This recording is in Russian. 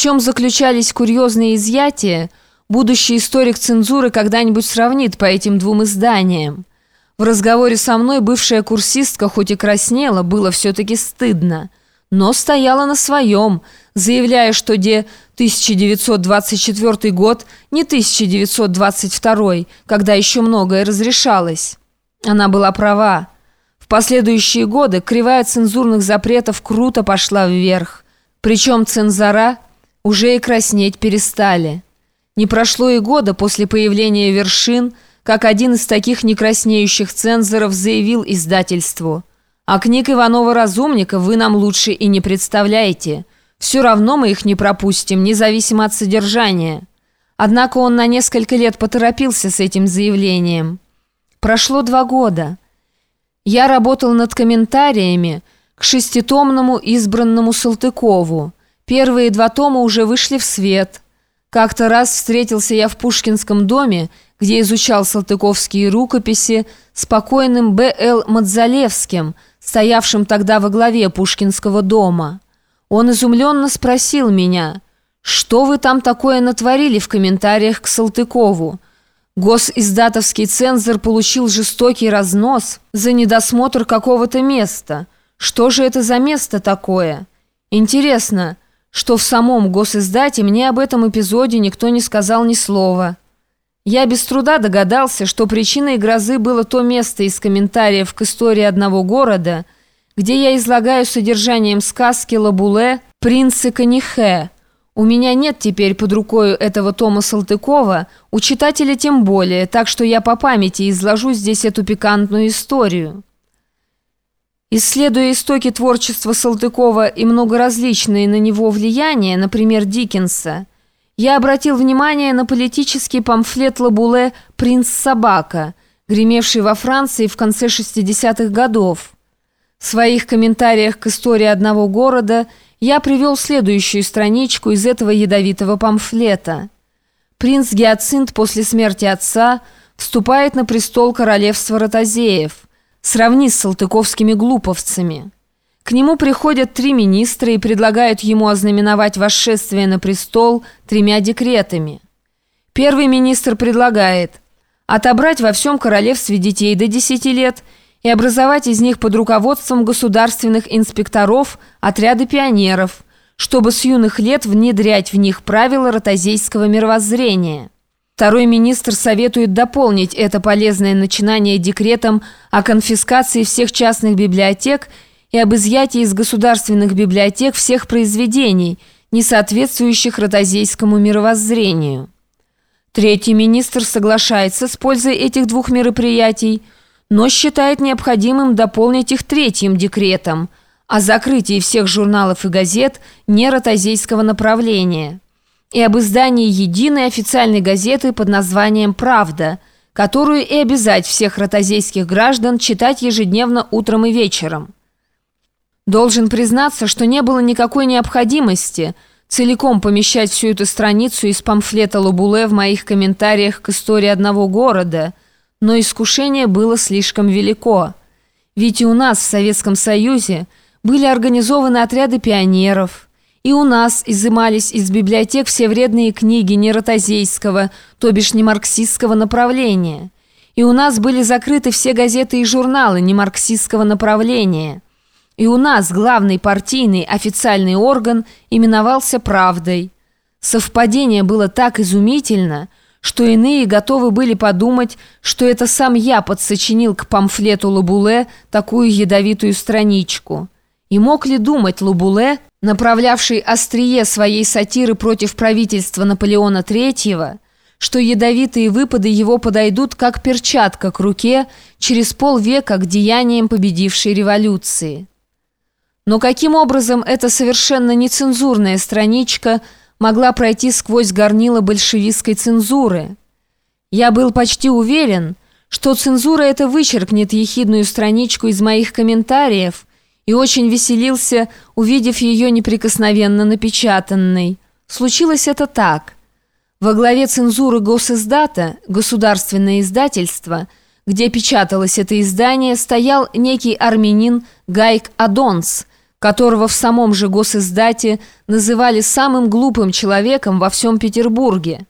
чем заключались курьезные изъятия, будущий историк цензуры когда-нибудь сравнит по этим двум изданиям. В разговоре со мной бывшая курсистка хоть и краснела, было все-таки стыдно, но стояла на своем, заявляя, что где 1924 год не 1922, когда еще многое разрешалось. Она была права. В последующие годы кривая цензурных запретов круто пошла вверх. Причем цензора уже и краснеть перестали. Не прошло и года после появления вершин, как один из таких некраснеющих цензоров заявил издательству «А книг Иванова-Разумника вы нам лучше и не представляете. Все равно мы их не пропустим, независимо от содержания». Однако он на несколько лет поторопился с этим заявлением. Прошло два года. Я работал над комментариями к шеститомному избранному Салтыкову. Первые два тома уже вышли в свет. Как-то раз встретился я в Пушкинском доме, где изучал салтыковские рукописи, с покойным Б.Л. Мадзалевским, стоявшим тогда во главе Пушкинского дома. Он изумленно спросил меня, «Что вы там такое натворили в комментариях к Салтыкову?» Госиздатовский цензор получил жестокий разнос за недосмотр какого-то места. Что же это за место такое? Интересно, что в самом госиздате мне об этом эпизоде никто не сказал ни слова. Я без труда догадался, что причиной грозы было то место из комментариев к истории одного города, где я излагаю содержанием сказки Лабуле «Принцы Канихе», у меня нет теперь под рукой этого Тома Салтыкова, у читателя тем более, так что я по памяти изложу здесь эту пикантную историю. Исследуя истоки творчества Салтыкова и многоразличные на него влияния, например, Диккенса, я обратил внимание на политический памфлет Лабуле «Принц Собака», гремевший во Франции в конце 60-х годов. В своих комментариях к истории одного города – я привел следующую страничку из этого ядовитого памфлета. Принц Гиацинт после смерти отца вступает на престол королевства Ротозеев. Сравни с салтыковскими глуповцами. К нему приходят три министра и предлагают ему ознаменовать восшествие на престол тремя декретами. Первый министр предлагает отобрать во всем королевстве детей до 10 лет – и образовать из них под руководством государственных инспекторов отряды пионеров, чтобы с юных лет внедрять в них правила ротозейского мировоззрения. Второй министр советует дополнить это полезное начинание декретом о конфискации всех частных библиотек и об изъятии из государственных библиотек всех произведений, не соответствующих ротозейскому мировоззрению. Третий министр соглашается с пользой этих двух мероприятий – но считает необходимым дополнить их третьим декретом о закрытии всех журналов и газет неротозейского направления и об издании единой официальной газеты под названием «Правда», которую и обязать всех ротозейских граждан читать ежедневно утром и вечером. Должен признаться, что не было никакой необходимости целиком помещать всю эту страницу из памфлета Лабуле в моих комментариях к истории одного города – но искушение было слишком велико. Ведь и у нас в Советском Союзе были организованы отряды пионеров, и у нас изымались из библиотек все вредные книги неротозейского, то бишь не марксистского направления. И у нас были закрыты все газеты и журналы немарксистского направления. И у нас главный партийный официальный орган именовался «Правдой». Совпадение было так изумительно – что иные готовы были подумать, что это сам я подсочинил к памфлету Лабуле такую ядовитую страничку. И мог ли думать Лабуле, направлявший острие своей сатиры против правительства Наполеона III, что ядовитые выпады его подойдут как перчатка к руке через полвека к деяниям победившей революции? Но каким образом эта совершенно нецензурная страничка – могла пройти сквозь горнило большевистской цензуры. Я был почти уверен, что цензура это вычеркнет ехидную страничку из моих комментариев и очень веселился, увидев ее неприкосновенно напечатанной. Случилось это так. Во главе цензуры госиздата, государственное издательство, где печаталось это издание, стоял некий армянин Гайк Адонс – которого в самом же госиздате называли самым глупым человеком во всем Петербурге –